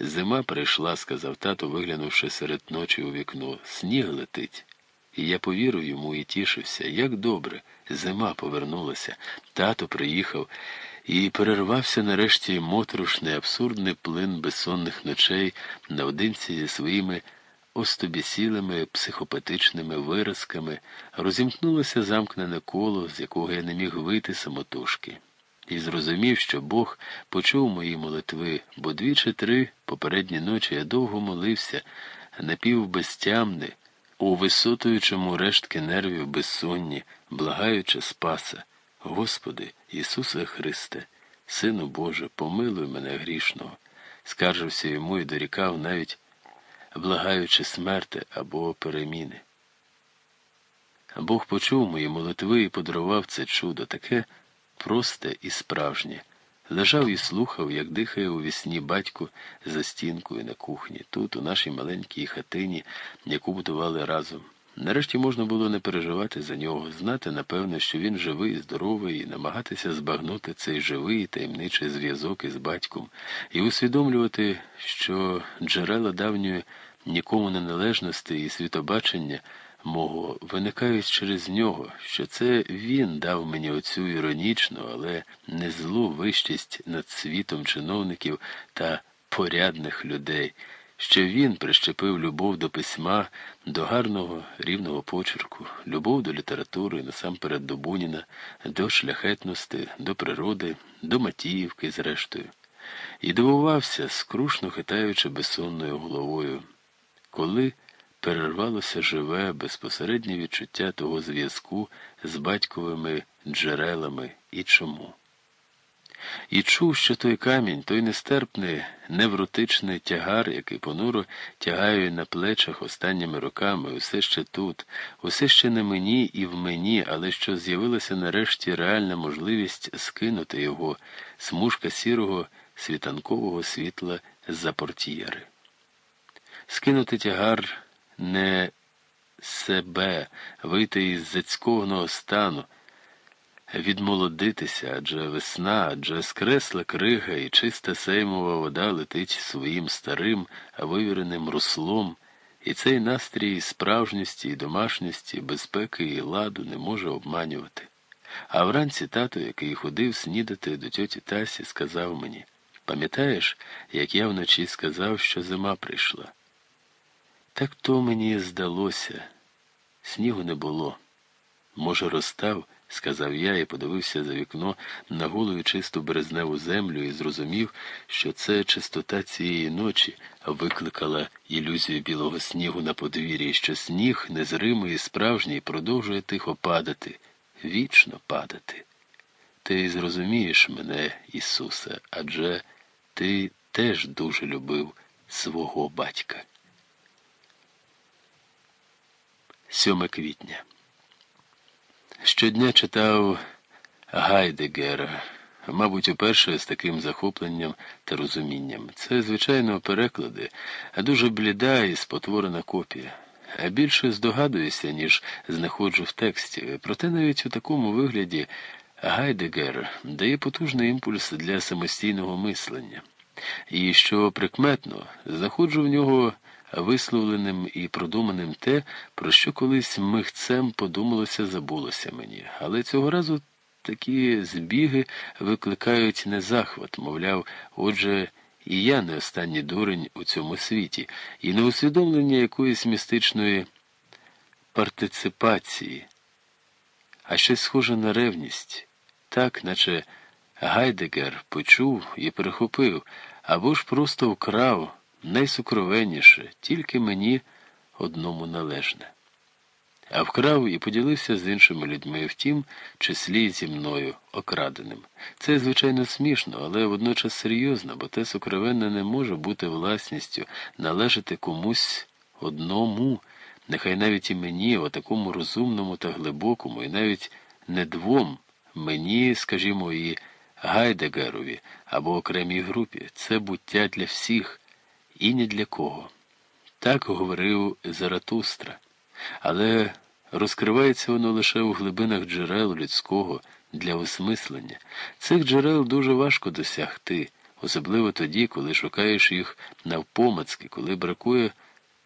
Зима прийшла, сказав тато, виглянувши серед ночі у вікно. Сніг летить. І я повірив йому і тішився. Як добре, зима повернулася, тато приїхав і перервався нарешті моторошний, абсурдний плин безсонних ночей наодинці зі своїми остобісілими психопатичними виразками, розімкнулося замкнене коло, з якого я не міг вийти самотужки і зрозумів, що Бог почув мої молитви, бо дві чи три попередні ночі я довго молився, напівбезтямне, у висотуючому рештки нервів безсонні, благаючи Спаса. Господи, Ісусе Христе, Сину Боже, помилуй мене грішного, скаржився йому і дорікав, навіть благаючи смерти або переміни. Бог почув мої молитви і подарував це чудо таке просте і справжнє. Лежав і слухав, як дихає у вісні батько за стінкою на кухні, тут, у нашій маленькій хатині, яку будували разом. Нарешті можна було не переживати за нього, знати, напевно, що він живий, і здоровий, і намагатися збагнути цей живий і таємничий зв'язок із батьком, і усвідомлювати, що джерела давньої нікому неналежності і світобачення мого виникають через нього, що це він дав мені оцю іронічну, але не злу вищість над світом чиновників та порядних людей, що він прищепив любов до письма, до гарного рівного почерку, любов до літератури, насамперед до Буніна, до шляхетності, до природи, до Матіївки, зрештою, і дивувався, скрушно хитаючи безсонною головою, коли перервалося живе, безпосереднє відчуття того зв'язку з батьковими джерелами і чому. І чув, що той камінь, той нестерпний, невротичний тягар, який понуро тягаю на плечах останніми роками, усе ще тут, усе ще не мені і в мені, але що з'явилася нарешті реальна можливість скинути його, смужка сірого світанкового світла за портьєри. Скинути тягар не себе, вийти із зацькованого стану, відмолодитися, адже весна, адже скресла крига і чиста сеймова вода летить своїм старим, вивіреним руслом, і цей настрій справжністі і домашності, безпеки і ладу не може обманювати. А вранці тато, який ходив снідати до тьоті Тасі, сказав мені пам'ятаєш, як я вночі сказав, що зима прийшла? Так то мені здалося. Снігу не було. Може, розстав, сказав я і подивився за вікно на голу і чисту березневу землю і зрозумів, що це чистота цієї ночі викликала ілюзію білого снігу на подвір'ї, що сніг незримий і справжній продовжує тихо падати, вічно падати. Ти зрозумієш мене, Ісусе, адже ти теж дуже любив свого батька. 7 квітня. Щодня читав Гайдегера, мабуть, уперше з таким захопленням та розумінням. Це, звичайно, переклади, а дуже бліда і спотворена копія. А більше здогадуюся, ніж знаходжу в тексті. Проте навіть у такому вигляді Гайдегер дає потужний імпульс для самостійного мислення. І що прикметно, знаходжу в нього висловленим і продуманим те, про що колись михцем подумалося, забулося мені. Але цього разу такі збіги викликають не захват, мовляв, отже, і я не останній дурень у цьому світі, і не усвідомлення якоїсь містичної партиципації, а щось схоже на ревність, так, наче Гайдегер почув і перехопив, або ж просто вкрав найсукровенніше, тільки мені одному належне. А вкрав і поділився з іншими людьми, втім, числі зі мною окраденим. Це, звичайно, смішно, але водночас серйозно, бо те сукровенне не може бути власністю, належати комусь одному, нехай навіть і мені, отакому розумному та глибокому, і навіть не двом, мені, скажімо, і Гайдегерові або окремій групі. Це буття для всіх і ні для кого. Так говорив Заратустра, але розкривається воно лише у глибинах джерел людського для осмислення. Цих джерел дуже важко досягти. особливо тоді, коли шукаєш їх навпомацки, коли бракує